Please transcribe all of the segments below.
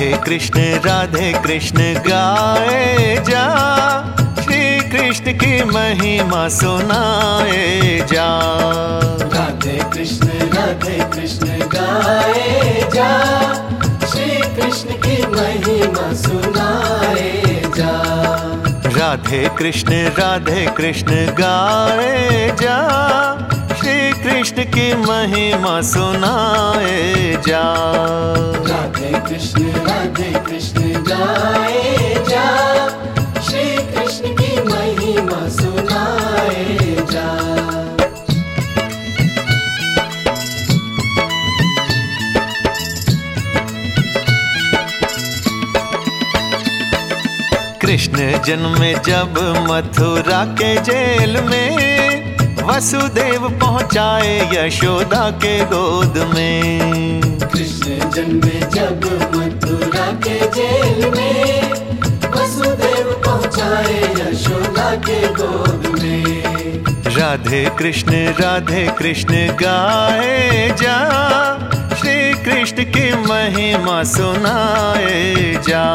राधे कृष्ण राधे कृष्ण गाए जा। श्री कृष्ण की महिमा सुनाए जा। राधे कृष्ण राधे कृष्ण गाए जा। श्री कृष्ण की महिमा सुनाए जा। राधे कृष्ण राधे कृष्ण गाए जा। श्री कृष्ण की महिमा सुनाए जा। राधे कृष्ण राधे कृष्ण गाए जा। श्री कृष्ण की महिमा सुनाए जा। कृष्ण जन्मे जब मथुरा के जेल में वसुदेव पहुँचाए यशोदा के गोद में। कृष्ण जन्मे जब मथुरा के जेल में वसुदेव पहुँचाए यशोदा के गोद में। राधे कृष्ण राधे कृष्ण गाए जा श्री कृष्ण की महिमा सुनाए जा।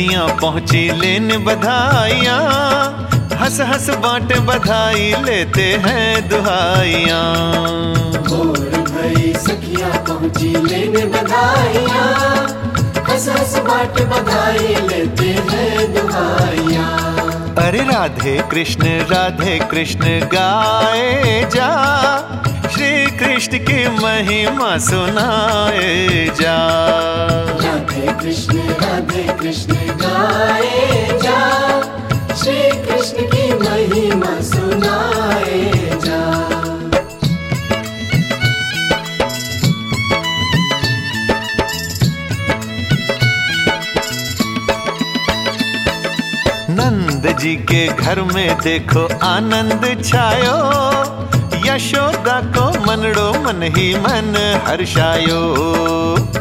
सखियाँ पहुँची लेन बधाइया। हंस हंस बांटे बधाई लेते हैं दुहाइयाँ। भोर भई सखियाँ पहुँची लेने बधाइयाँ। हंस हंस बाट बधाई लेते हैं दुहाइयाँ। अरे राधे कृष्ण राधे कृष्ण गाए जा। श्री कृष्ण की महिमा सुनाए जा। राधे कृष्ण राधे कृष्ण गाए जा। श्री कृष्ण की महिमा सुनाए जा। नंद जी के घर में देखो आनंद छायो। यशोदा को मनड़ो मन ही मन हर्षायो।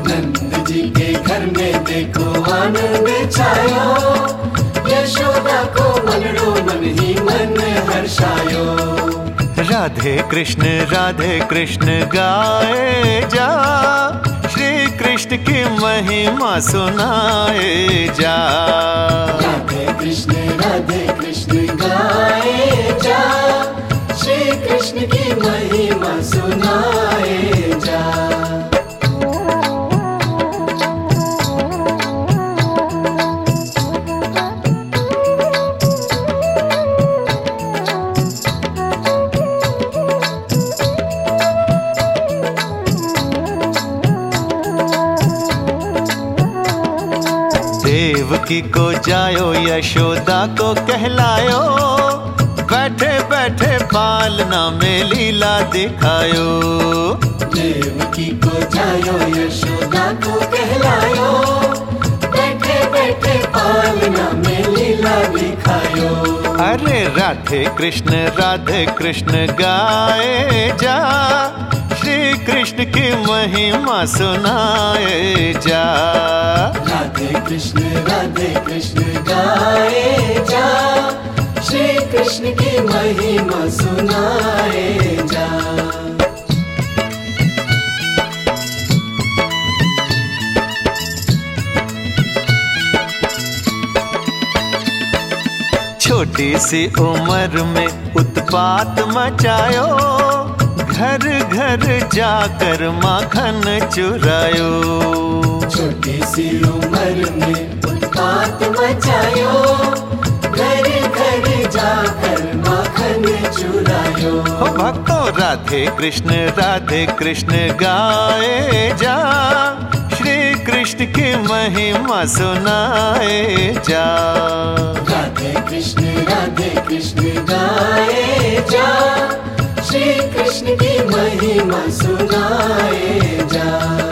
नंद जी के घर में देखो आनंद छायो। यशोदा को मनड़ो मन ही मन हर्षायो। राधे कृष्ण राधे कृष्ण गाए जा। श्री कृष्ण की महिमा सुनाए जा। राधे कृष्ण राधे कृष्ण गाए जा। कृष्ण की महिमा सुनाए जा। को जायो यशोदा को कहलायो। पालना में लीला दिखायो। देवकी को जायो यशोदा को कहलायो। बैठे बैठे पालना में लीला दिखायो। अरे राधे कृष्ण राधे कृष्ण गाए जा। श्री कृष्ण की महिमा सुनाए जा। राधे कृष्ण राधे कृष्ण की महिमा सुनाए जा। छोटी सी उम्र में उत्पात मचायो घर घर जाकर माखन चुरायो। छोटी सी उम्र में उत्पात मचायो हो भक्तों राधे कृष्ण राधे कृष्ण गाए जा। श्री कृष्ण की महिमा सुनाए जा। राधे कृष्ण राधे कृष्ण गाए जा। श्री कृष्ण की महिमा सुनाए जा।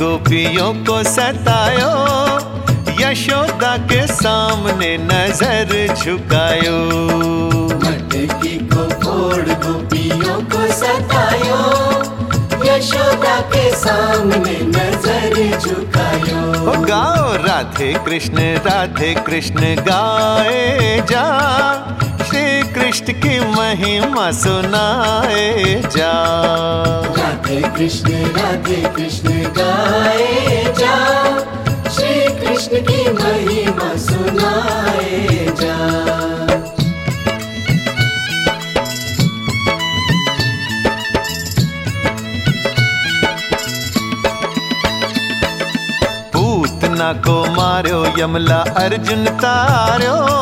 गोपियों को सतायो यशोदा के सामने नज़र झुकायो। मटकी को फोड़ गोपियों को सतायो यशोदा के सामने नज़र झुकायो। गाओ राधे कृष्ण राधे कृष्ण गाए जा कृष्ण की महिमा सुनाए जा। राधे कृष्ण राधे कृष्ण गाए जा। श्री कृष्ण की महिमा सुनाए जा। को मारो यमला अर्जुन तारो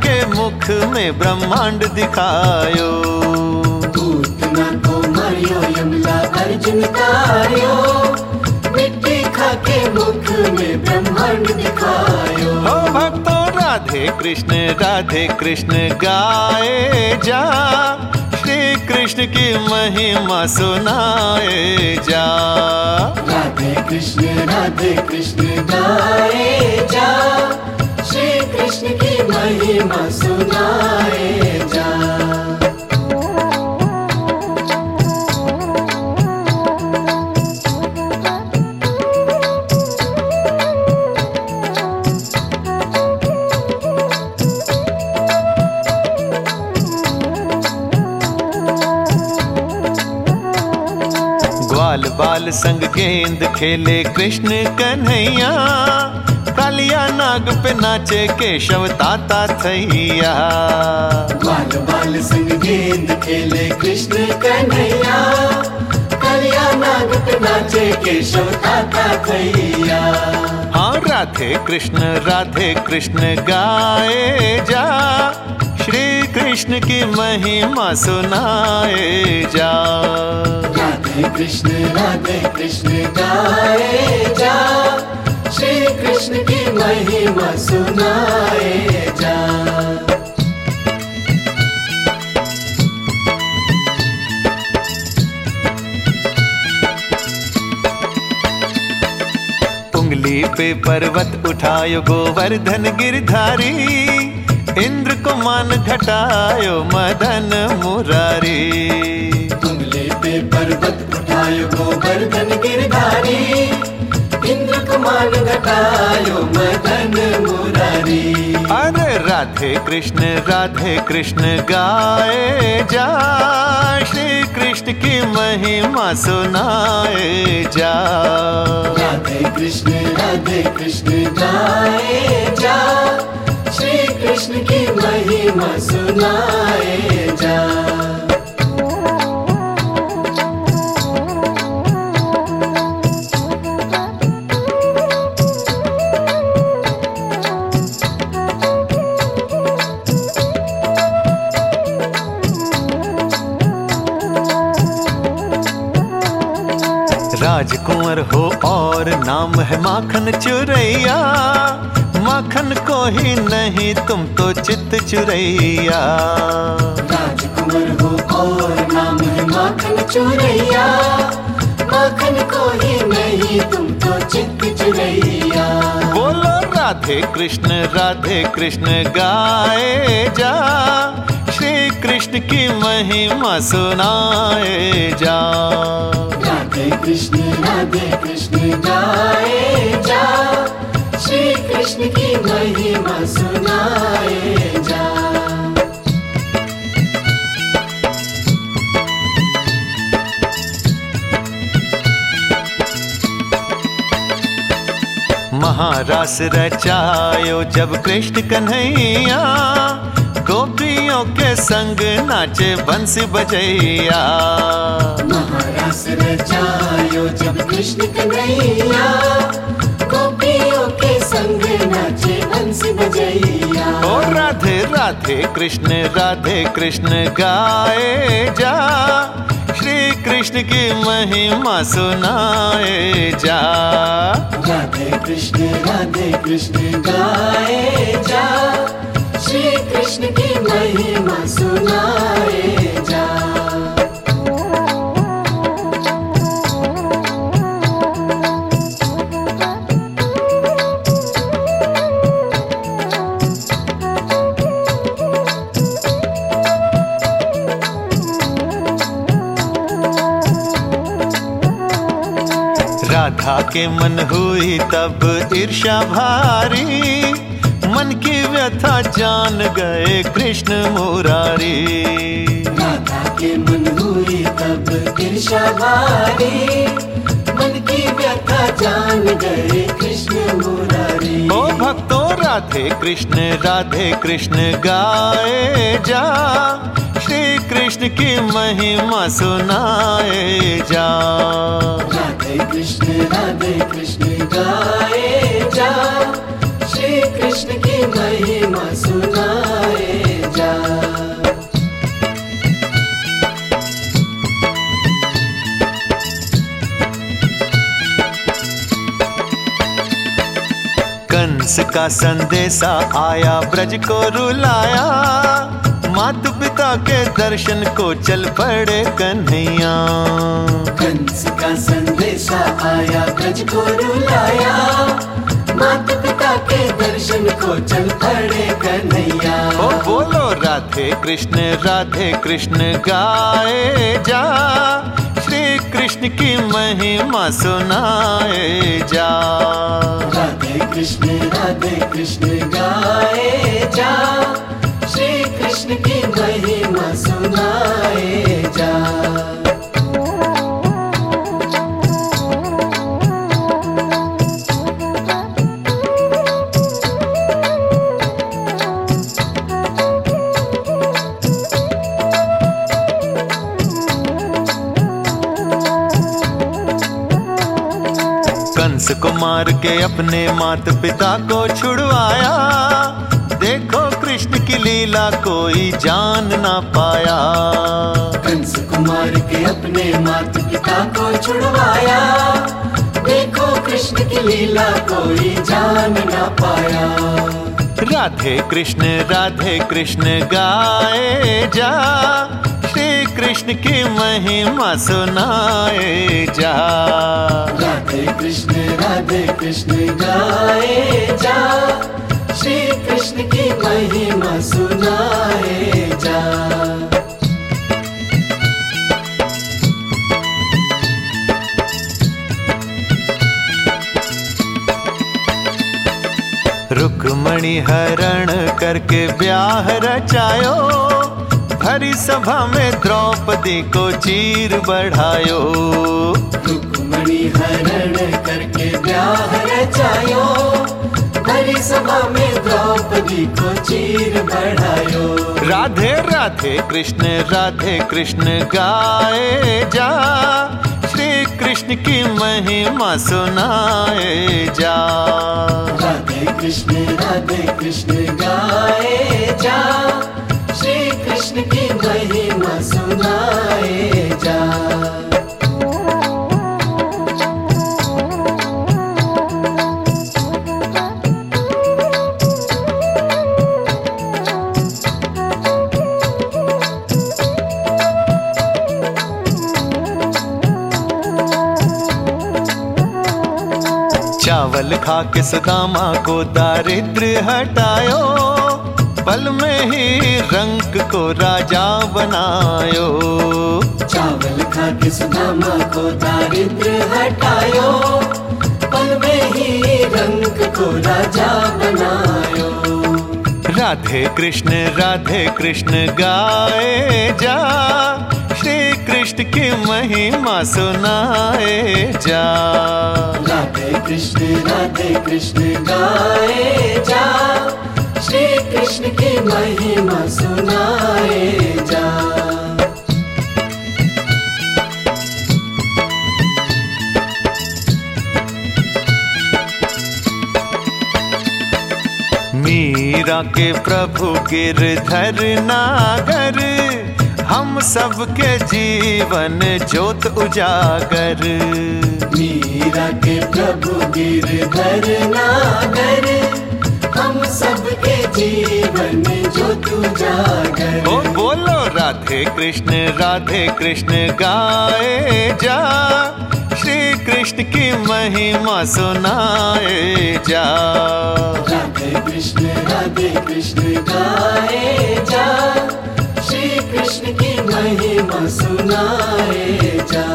के मुख में ब्रह्मांड दिखायो। पूतना को मारियो यमला अर्जुन तारियो मिट्टी खा के मुख में ब्रह्मांड दिखायो। हो भक्तों राधे कृष्ण राधे कृष्ण गाए जा। श्री कृष्ण की महिमा सुनाए जा। राधे कृष्ण राधे कृष्ण गाए जा। कृष्ण की महिमा सुनाए बाल संग गेंद खेले कृष्ण कन्हैया। कालिया नाग पे नाचे केशव ताता थैया बाल बाल संग गेंद खेले कृष्ण कन्हैया। कलिया नाग पे नाचे केशव ताता थैया हाँ राधे कृष्ण राधे कृष्ण गाए जा। श्री कृष्ण की महिमा सुनाए जा। राधे कृष्ण राधे कृष्ण गाए जा। श्री कृष्ण की महिमा सुनाए जा उंगली पे पर्वत उठायो गोवर्धन गिरधारी। इंद्र को मान घटायो मदन मुरारी। उंगली पे पर्वत उठायो गोवर्धन गिरधारी। घटायो मदन मुरारी अरे राधे कृष्ण राधे कृष्ण गाए जा। श्री कृष्ण की महिमा सुनाए जा। राधे कृष्ण राधे कृष्ण गाए जा। श्री कृष्ण की महिमा सुनाए जा। राजकुंवर हो और नाम है माखन चुरैया। माखन को ही नहीं तुम तो चित चुरैया। राजकुमार हो और नाम है माखन चुरैया। माखन को ही नहीं तुम तो चित चुरैया। बोलो राधे कृष्ण राधे कृष्ण गाए जा। श्री कृष्ण की महिमा सुनाए जा। राधे कृष्ण राधे कृष्ण गाए जा। श्री कृष्ण की महिमा सुनाए जा। महारास रचायो जब कृष्ण कन्हैया गोपियों के संग नाचे बंस बजैया। महारास रचायो जब कृष्ण कन्हैया। गोपियों के संग नाचे बजैया। ओ राधे राधे कृष्ण राधे कृष्ण गाए जा। श्री कृष्ण की महिमा सुनाए जा। राधे कृष्ण राधे कृष्ण गाए जा। श्री कृष्ण की महिमा सुनाए जा। राधा के मन हुई तब ईर्षा भारी। मन की व्यथा जान गए कृष्ण मुरारी। राधा के मन हुई तब मन की व्यथा जान गए कृष्ण मुरारी। ओ भक्तों राधे कृष्ण राधे कृष्ण गाए जा। श्री कृष्ण की महिमा सुनाए जा। राधे कृष्ण राधे कृष्ण गाए जा। श्री कृष्ण की महिमा सुनाए जा। कंस का संदेशा आया ब्रज को रुलाया। माता पिता के दर्शन को चल पड़े कन्हैया। कंस का संदेशा आया ब्रज को रुलाया। माता पिता के दर्शन को चल पड़े कन्हैया। ओ बोलो राधे कृष्ण राधे कृष्ण गाए जा। श्री कृष्ण की महिमा सुनाए जा। राधे कृष्ण राधे कृष्ण गाए जा। श्री कृष्ण की महिमा को मार के अपने मात पिता को छुड़वाया। देखो कृष्ण की लीला कोई जान ना पाया। कंस कुमार के अपने माता पिता को छुड़वाया। देखो कृष्ण की लीला कोई जान ना पाया। राधे कृष्ण राधे कृष्ण गाए जा। श्री कृष्ण की महिमा सुनाए जा। राधे कृष्ण गाए जा। श्री कृष्ण की महिमा सुनाए जा। रुक्मणी हरण करके ब्याह रचायो। भरी सभा में द्रौपदी को चीर बढ़ायो। रुक्मणी हरण करके रचायो सभा में द्रौपदी को चीर बढ़ायो। राधे राधे कृष्ण राधे कृष्ण गाए जा। श्री कृष्ण की महिमा सुनाए जा। राधे कृष्ण राधे कृष्ण गाए जा। श्री कृष्ण की महिमा 马苏 चावल खा के दारिद्र हटायो पल में ही रंग को राजा बनायो। चावल खा के सुदामा को दारिद्र हटायो पल में ही रंग को राजा बनायो। राधे कृष्ण राधे कृष्ण गाए जा कृष्ण की महिमा सुनाए जा। राधे कृष्ण राधे कृष्ण गाए जा। श्री कृष्ण की महिमा सुनाए जा। मीरा के प्रभु गिरधर नागर हम सबके जीवन ज्योत उजागर। मीरा के प्रभु गिरधर नागर हम सबके जीवन जो तू जागर ओ बोलो राधे कृष्ण राधे कृष्ण गाए जा। श्री कृष्ण की महिमा सुनाए जा। राधे कृष्ण राधे कृष्ण गाए जा। कृष्ण की महिमा सुनाए जा।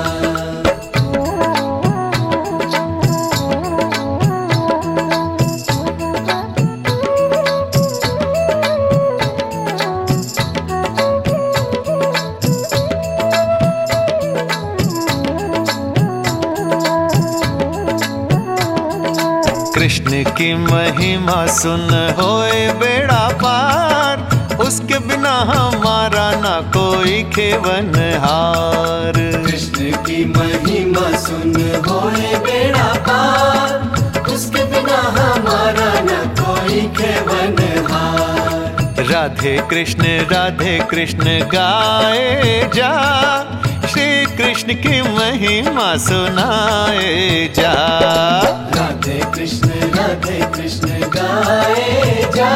कृष्ण की महिमा सुन होए बे कोई खेवन हार कृष्ण की महिमा सुन होए बेड़ा पार। उसके बिना हमारा न कोई खेवन हार राधे कृष्ण राधे कृष्ण गाए जा। श्री कृष्ण की महिमा सुनाए जा। राधे कृष्ण राधे कृष्ण गाए जा।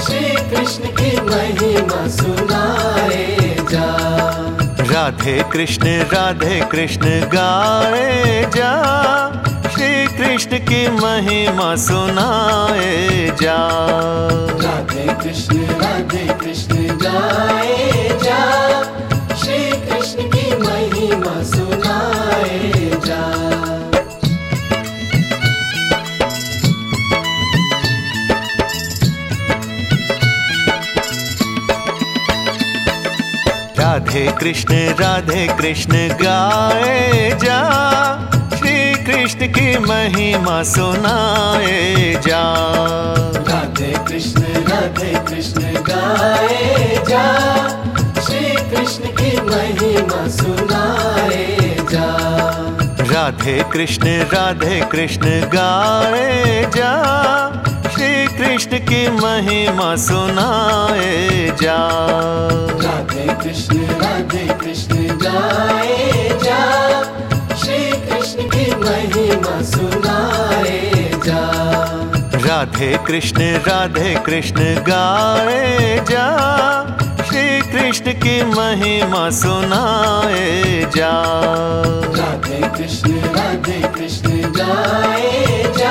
श्री कृष्ण की महिमा सुनाए जा। राधे कृष्ण राधे कृष्ण गाए जा। श्री कृष्ण की महिमा सुनाए जा। राधे कृष्ण राधे कृष्ण गाए जा। राधे कृष्ण राधे कृष्ण गाए जा। श्री कृष्ण की महिमा सुनाए जा। राधे कृष्ण राधे कृष्ण गाए जा। श्री कृष्ण की महिमा सुनाए जा। राधे कृष्ण राधे कृष्ण गाए जा। श्री कृष्ण की महिमा सुनाए जा। राधे कृष्ण राधे कृष्ण गाए जा। श्री कृष्ण की महिमा सुनाए जा। राधे कृष्ण राधे कृष्ण गाए जा। श्री कृष्ण की महिमा सुनाए जा। राधे कृष्ण राधे कृष्ण गाए जा।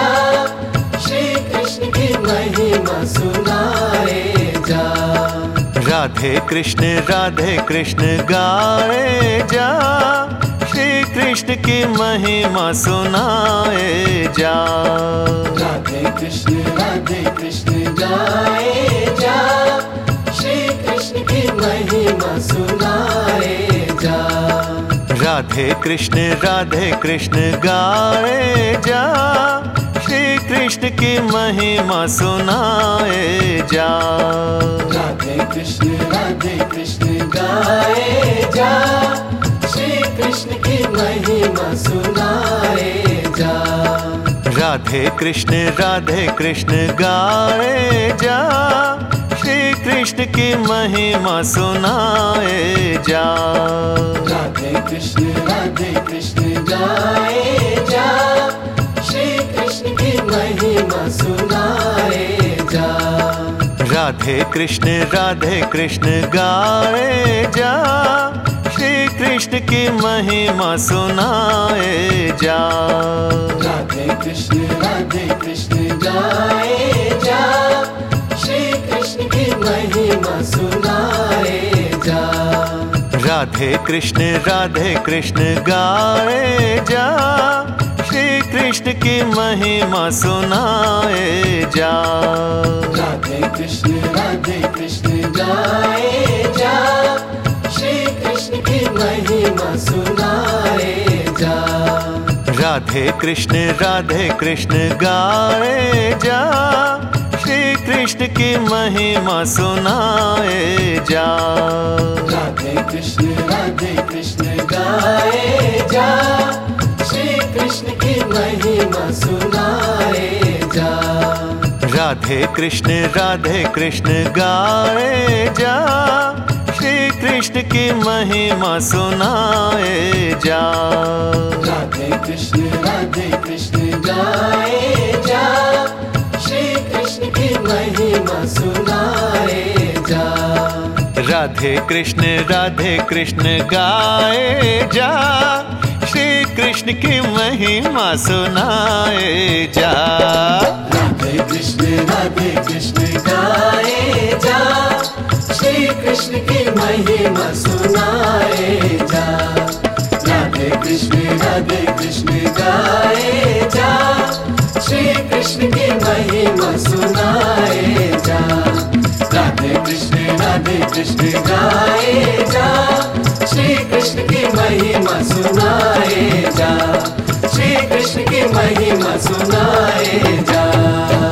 महिमा सुनाए जा। राधे कृष्ण राधे कृष्ण गाए जा। श्री कृष्ण की महिमा सुनाए जा। राधे कृष्ण राधे कृष्ण गाए जा। श्री कृष्ण की महिमा सुनाए जा। राधे कृष्ण राधे कृष्ण गाए जा। श्री कृष्ण की महिमा सुनाए जा। राधे कृष्ण राधे कृष्ण गाए जा। श्री कृष्ण की महिमा सुनाए जा। राधे कृष्ण राधे कृष्ण गाए जा। श्री कृष्ण की महिमा सुनाए जा। राधे कृष्ण राधे कृष्ण गाए जा। महिमा सुनाए जा। राधे कृष्ण राधे कृष्ण गाए जा। श्री कृष्ण की महिमा सुनाए जा। राधे कृष्ण राधे कृष्ण गाए जा। श्री कृष्ण की महिमा सुनाए जा। राधे कृष्ण राधे कृष्ण गाए जा। श्री कृष्ण की महिमा सुनाए जा। राधे कृष्ण राधे कृष्ण गाए जा। श्री कृष्ण की महिमा सुनाए जा। राधे कृष्ण राधे कृष्ण गाए जा। श्री कृष्ण की महिमा सुनाए जा। राधे कृष्ण राधे कृष्ण गाए जा। महिमा सुनाए जा। राधे कृष्ण राधे कृष्ण गाए जा। श्री कृष्ण की महिमा सुनाए जा। राधे कृष्ण राधे कृष्ण गाए जा। श्री कृष्ण की महिमा सुनाए जा। राधे कृष्ण राधे कृष्ण गाए जा। कृष्ण की महिमा सुनाए जा। राधे कृष्ण राधे कृष्ण गाए जा। श्री कृष्ण की महिमा सुनाए जा। राधे कृष्ण राधे कृष्ण गाए जा। श्री कृष्ण की महिमा सुनाए राधे कृष्ण राधे कृष्ण गाए जा। श्री कृष्ण की महिमा सुनाए जा। श्री कृष्ण की महिमा सुनाए जा।